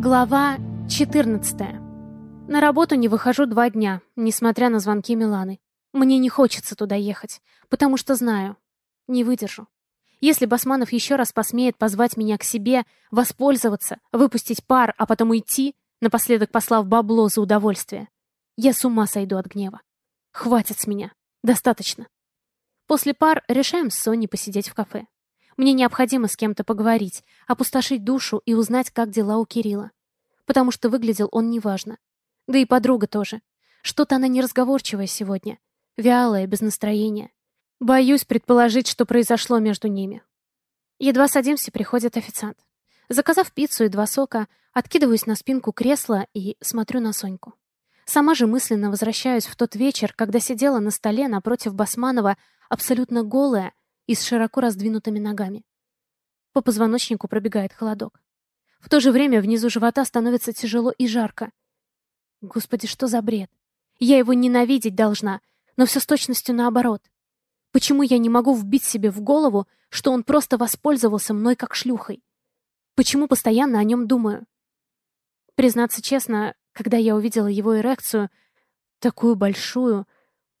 Глава 14. На работу не выхожу два дня, несмотря на звонки Миланы. Мне не хочется туда ехать, потому что знаю, не выдержу. Если Басманов еще раз посмеет позвать меня к себе, воспользоваться, выпустить пар, а потом уйти, напоследок послав бабло за удовольствие, я с ума сойду от гнева. Хватит с меня. Достаточно. После пар решаем с Соней посидеть в кафе. Мне необходимо с кем-то поговорить, опустошить душу и узнать, как дела у Кирилла. Потому что выглядел он неважно. Да и подруга тоже. Что-то она неразговорчивая сегодня. Вялая, без настроения. Боюсь предположить, что произошло между ними. Едва садимся, приходит официант. Заказав пиццу и два сока, откидываюсь на спинку кресла и смотрю на Соньку. Сама же мысленно возвращаюсь в тот вечер, когда сидела на столе напротив Басманова, абсолютно голая, и с широко раздвинутыми ногами. По позвоночнику пробегает холодок. В то же время внизу живота становится тяжело и жарко. Господи, что за бред? Я его ненавидеть должна, но все с точностью наоборот. Почему я не могу вбить себе в голову, что он просто воспользовался мной как шлюхой? Почему постоянно о нем думаю? Признаться честно, когда я увидела его эрекцию, такую большую,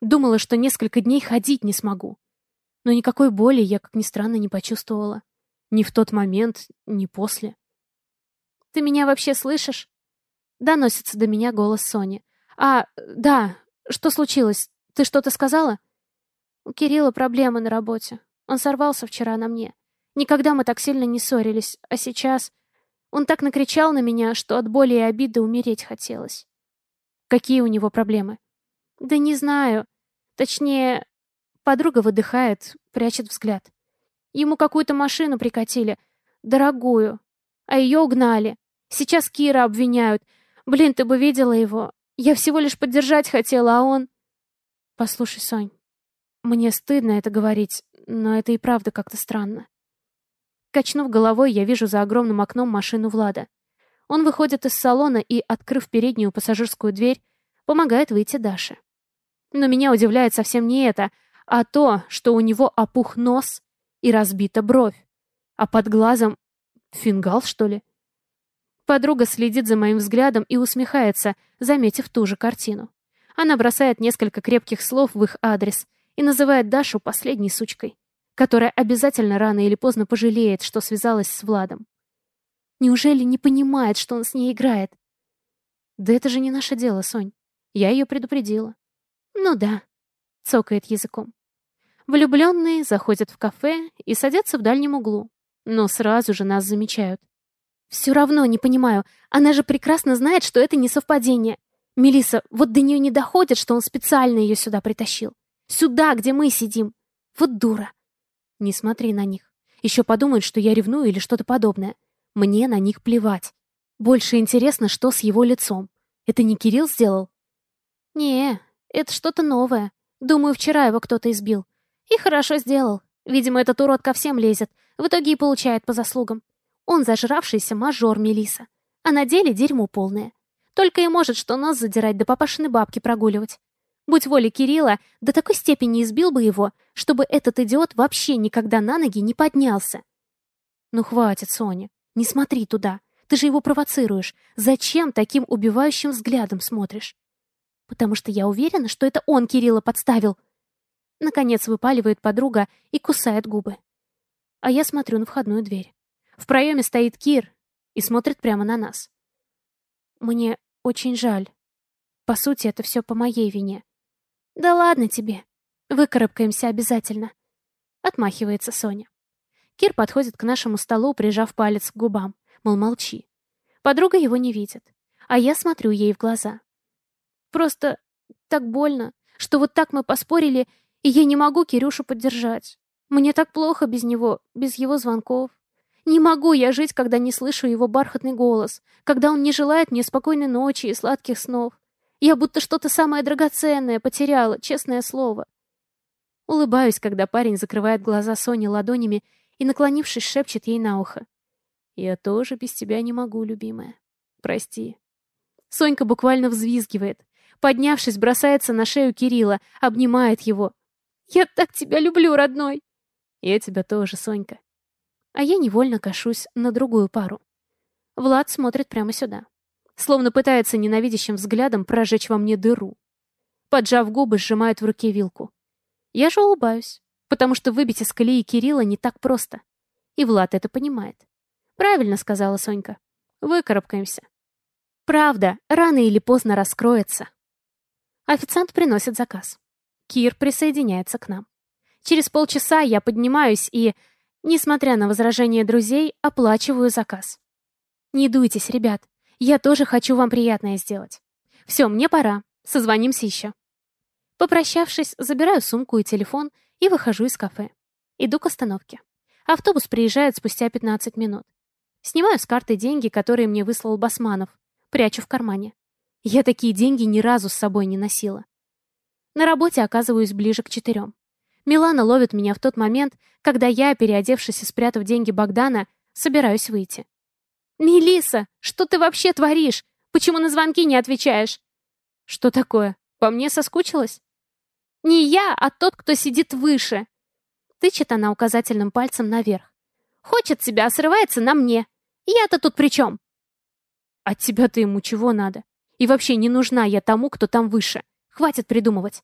думала, что несколько дней ходить не смогу. Но никакой боли я, как ни странно, не почувствовала. Ни в тот момент, ни после. «Ты меня вообще слышишь?» Доносится до меня голос Сони. «А, да, что случилось? Ты что-то сказала?» «У Кирилла проблемы на работе. Он сорвался вчера на мне. Никогда мы так сильно не ссорились, а сейчас... Он так накричал на меня, что от боли и обиды умереть хотелось». «Какие у него проблемы?» «Да не знаю. Точнее, Подруга выдыхает, прячет взгляд. Ему какую-то машину прикатили. Дорогую. А ее угнали. Сейчас Кира обвиняют. Блин, ты бы видела его. Я всего лишь поддержать хотела, а он... Послушай, Сонь, мне стыдно это говорить, но это и правда как-то странно. Качнув головой, я вижу за огромным окном машину Влада. Он выходит из салона и, открыв переднюю пассажирскую дверь, помогает выйти Даше. Но меня удивляет совсем не это, а то, что у него опух нос и разбита бровь, а под глазом фингал, что ли? Подруга следит за моим взглядом и усмехается, заметив ту же картину. Она бросает несколько крепких слов в их адрес и называет Дашу последней сучкой, которая обязательно рано или поздно пожалеет, что связалась с Владом. Неужели не понимает, что он с ней играет? Да это же не наше дело, Сонь. Я ее предупредила. Ну да, цокает языком. Влюбленные заходят в кафе и садятся в дальнем углу, но сразу же нас замечают. Все равно не понимаю, она же прекрасно знает, что это не совпадение. Мелиса, вот до нее не доходит, что он специально ее сюда притащил. Сюда, где мы сидим. Вот дура. Не смотри на них. Еще подумают, что я ревную или что-то подобное. Мне на них плевать. Больше интересно, что с его лицом. Это не Кирилл сделал? Не, это что-то новое. Думаю, вчера его кто-то избил. И хорошо сделал. Видимо, этот урод ко всем лезет. В итоге и получает по заслугам. Он зажравшийся мажор Мелиса. А на деле дерьмо полное. Только и может что нос задирать да папашины бабки прогуливать. Будь воля Кирилла, до такой степени избил бы его, чтобы этот идиот вообще никогда на ноги не поднялся. Ну хватит, Соня, не смотри туда. Ты же его провоцируешь. Зачем таким убивающим взглядом смотришь? Потому что я уверена, что это он Кирилла подставил. Наконец выпаливает подруга и кусает губы. А я смотрю на входную дверь. В проеме стоит Кир и смотрит прямо на нас. Мне очень жаль. По сути, это все по моей вине. Да ладно тебе. Выкарабкаемся обязательно. Отмахивается Соня. Кир подходит к нашему столу, прижав палец к губам. Мол, молчи. Подруга его не видит. А я смотрю ей в глаза. Просто так больно, что вот так мы поспорили, и я не могу Кирюшу поддержать. Мне так плохо без него, без его звонков. Не могу я жить, когда не слышу его бархатный голос, когда он не желает мне спокойной ночи и сладких снов. Я будто что-то самое драгоценное потеряла, честное слово. Улыбаюсь, когда парень закрывает глаза Соне ладонями и, наклонившись, шепчет ей на ухо. «Я тоже без тебя не могу, любимая. Прости». Сонька буквально взвизгивает. Поднявшись, бросается на шею Кирилла, обнимает его, я так тебя люблю, родной!» «Я тебя тоже, Сонька». А я невольно кашусь на другую пару. Влад смотрит прямо сюда. Словно пытается ненавидящим взглядом прожечь во мне дыру. Поджав губы, сжимает в руке вилку. Я же улыбаюсь, потому что выбить из колеи Кирилла не так просто. И Влад это понимает. Правильно сказала Сонька. Выкарабкаемся. Правда, рано или поздно раскроется. Официант приносит заказ. Кир присоединяется к нам. Через полчаса я поднимаюсь и, несмотря на возражения друзей, оплачиваю заказ. Не дуйтесь, ребят. Я тоже хочу вам приятное сделать. Все, мне пора. Созвонимся еще. Попрощавшись, забираю сумку и телефон и выхожу из кафе. Иду к остановке. Автобус приезжает спустя 15 минут. Снимаю с карты деньги, которые мне выслал Басманов. Прячу в кармане. Я такие деньги ни разу с собой не носила. На работе оказываюсь ближе к четырем. Милана ловит меня в тот момент, когда я, переодевшись и спрятав деньги Богдана, собираюсь выйти. Мелиса, что ты вообще творишь? Почему на звонки не отвечаешь?» «Что такое? По мне соскучилась?» «Не я, а тот, кто сидит выше!» Тычет она указательным пальцем наверх. «Хочет себя, а срывается на мне. Я-то тут при чем?» «От тебя-то ему чего надо? И вообще не нужна я тому, кто там выше. Хватит придумывать».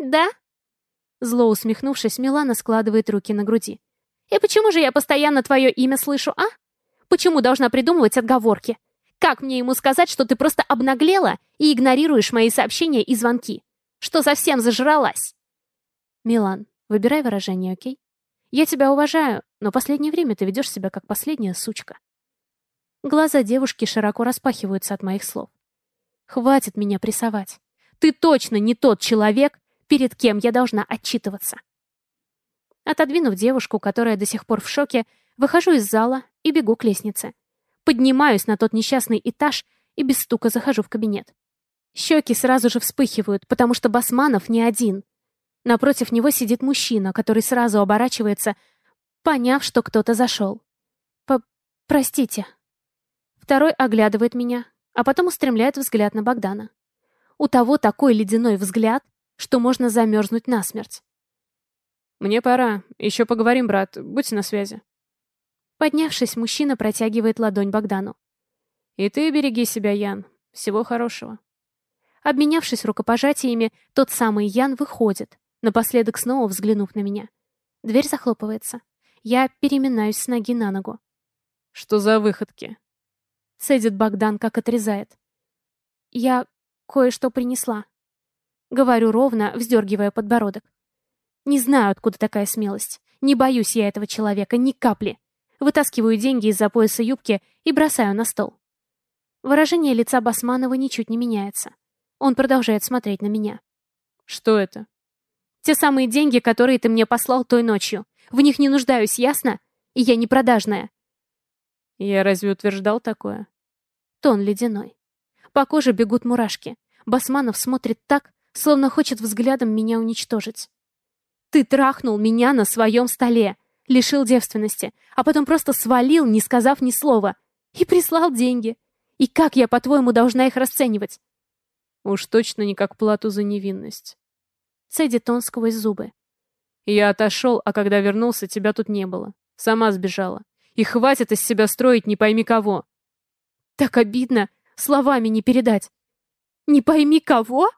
«Да?» Зло усмехнувшись, Милана складывает руки на груди. «И почему же я постоянно твое имя слышу, а? Почему должна придумывать отговорки? Как мне ему сказать, что ты просто обнаглела и игнорируешь мои сообщения и звонки? Что совсем зажралась?» «Милан, выбирай выражение, окей? Я тебя уважаю, но последнее время ты ведешь себя как последняя сучка». Глаза девушки широко распахиваются от моих слов. «Хватит меня прессовать. Ты точно не тот человек, перед кем я должна отчитываться. Отодвинув девушку, которая до сих пор в шоке, выхожу из зала и бегу к лестнице. Поднимаюсь на тот несчастный этаж и без стука захожу в кабинет. Щеки сразу же вспыхивают, потому что Басманов не один. Напротив него сидит мужчина, который сразу оборачивается, поняв, что кто-то зашел. П «Простите». Второй оглядывает меня, а потом устремляет взгляд на Богдана. У того такой ледяной взгляд, что можно замерзнуть насмерть. «Мне пора. Еще поговорим, брат. Будь на связи». Поднявшись, мужчина протягивает ладонь Богдану. «И ты береги себя, Ян. Всего хорошего». Обменявшись рукопожатиями, тот самый Ян выходит, напоследок снова взглянув на меня. Дверь захлопывается. Я переминаюсь с ноги на ногу. «Что за выходки?» Цедит Богдан, как отрезает. «Я кое-что принесла». Говорю ровно, вздергивая подбородок. Не знаю, откуда такая смелость. Не боюсь я этого человека ни капли. Вытаскиваю деньги из-за пояса юбки и бросаю на стол. Выражение лица Басманова ничуть не меняется. Он продолжает смотреть на меня. «Что это?» «Те самые деньги, которые ты мне послал той ночью. В них не нуждаюсь, ясно? И я не продажная». «Я разве утверждал такое?» Тон ледяной. По коже бегут мурашки. Басманов смотрит так, словно хочет взглядом меня уничтожить. Ты трахнул меня на своем столе, лишил девственности, а потом просто свалил, не сказав ни слова, и прислал деньги. И как я, по-твоему, должна их расценивать? Уж точно не как плату за невинность. Цедит он сквозь зубы. Я отошел, а когда вернулся, тебя тут не было. Сама сбежала. И хватит из себя строить не пойми кого. Так обидно, словами не передать. Не пойми кого?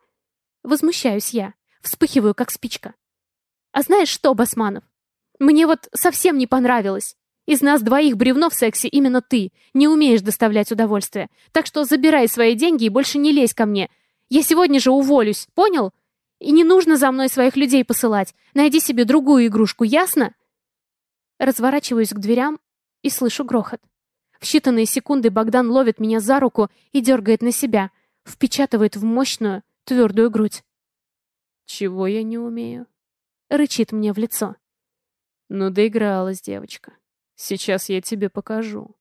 Возмущаюсь я, вспыхиваю, как спичка. А знаешь что, Басманов? Мне вот совсем не понравилось. Из нас двоих бревно в сексе именно ты. Не умеешь доставлять удовольствие. Так что забирай свои деньги и больше не лезь ко мне. Я сегодня же уволюсь, понял? И не нужно за мной своих людей посылать. Найди себе другую игрушку, ясно? Разворачиваюсь к дверям и слышу грохот. В считанные секунды Богдан ловит меня за руку и дергает на себя, впечатывает в мощную, твердую грудь. «Чего я не умею?» — рычит мне в лицо. «Ну, доигралась девочка. Сейчас я тебе покажу».